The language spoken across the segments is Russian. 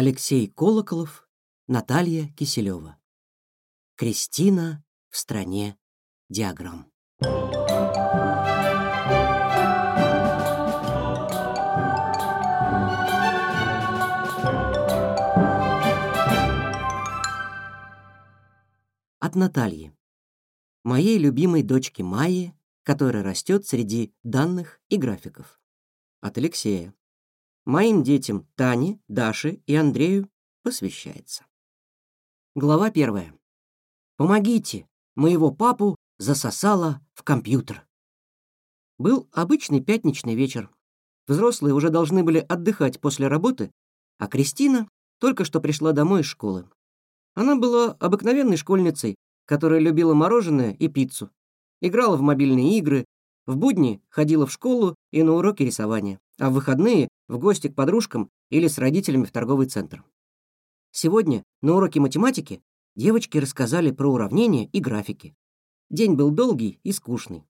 Алексей Колоколов, Наталья Киселева. Кристина в стране диаграмм. От Натальи. Моей любимой дочке Майи, которая растет среди данных и графиков. От Алексея. Моим детям Тане, Даше и Андрею посвящается. Глава первая. Помогите, моего папу засосало в компьютер. Был обычный пятничный вечер. Взрослые уже должны были отдыхать после работы, а Кристина только что пришла домой из школы. Она была обыкновенной школьницей, которая любила мороженое и пиццу, играла в мобильные игры, в будни ходила в школу и на уроки рисования, а в выходные — в гости к подружкам или с родителями в торговый центр. Сегодня на уроке математики девочки рассказали про уравнения и графики. День был долгий и скучный.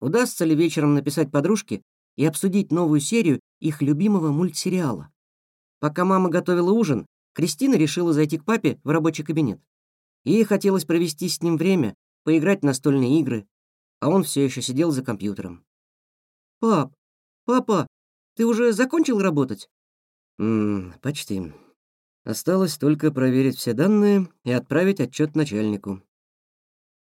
Удастся ли вечером написать подружке и обсудить новую серию их любимого мультсериала? Пока мама готовила ужин, Кристина решила зайти к папе в рабочий кабинет. Ей хотелось провести с ним время, поиграть в настольные игры, а он все еще сидел за компьютером. «Пап, папа, ты уже закончил работать?» «Ммм, почти. Осталось только проверить все данные и отправить отчет начальнику».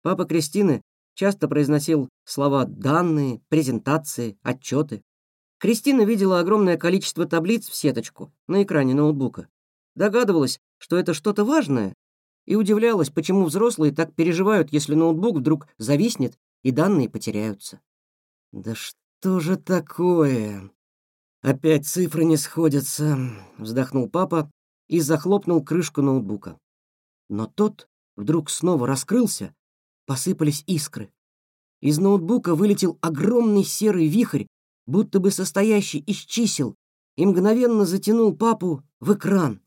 Папа Кристины часто произносил слова «данные», «презентации», «отчеты». Кристина видела огромное количество таблиц в сеточку на экране ноутбука Догадывалась, что это что-то важное, и удивлялась, почему взрослые так переживают, если ноутбук вдруг зависнет и данные потеряются. «Да что же такое?» «Опять цифры не сходятся», — вздохнул папа и захлопнул крышку ноутбука. Но тот вдруг снова раскрылся, посыпались искры. Из ноутбука вылетел огромный серый вихрь, будто бы состоящий из чисел, и мгновенно затянул папу в экран.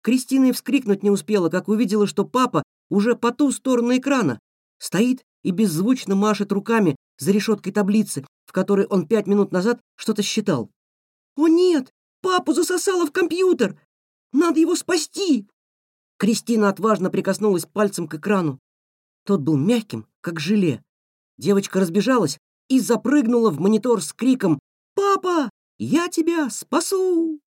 Кристина и вскрикнуть не успела, как увидела, что папа уже по ту сторону экрана стоит и беззвучно машет руками за решеткой таблицы, в которой он пять минут назад что-то считал. «О нет! Папу засосало в компьютер! Надо его спасти!» Кристина отважно прикоснулась пальцем к экрану. Тот был мягким, как желе. Девочка разбежалась и запрыгнула в монитор с криком «Папа, я тебя спасу!»